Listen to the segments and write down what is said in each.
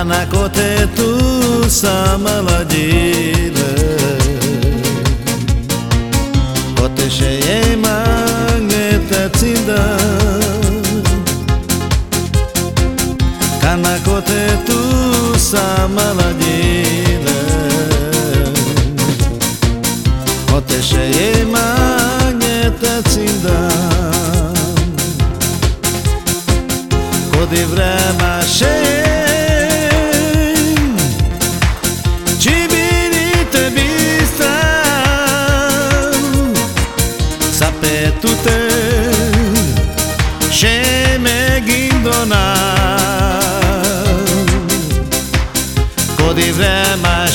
Она коте ту сама ладила Коте же ей магнета цида Она коте ту сама ладила Коте магнета врема шея tutte te me gindona. Kod izem ma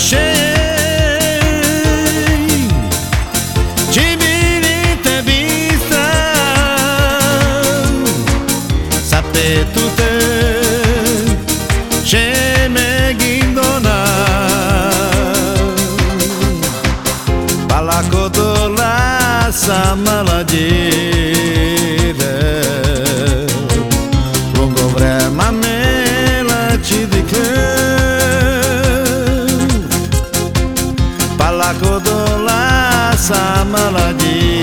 ľahko dolá sa mladí.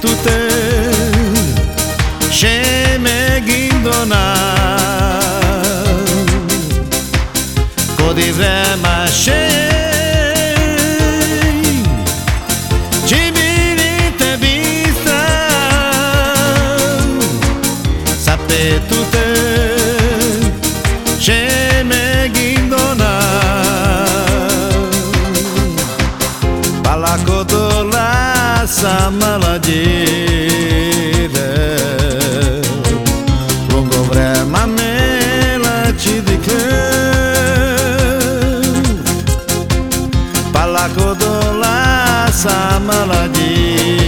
sheye tute Sheme gindona Kodi vrema shej Čimini te bista Sape tute Sheme gindona Palakodola sama ladire Lungo vrema mela ci dice Palacodola sama ladire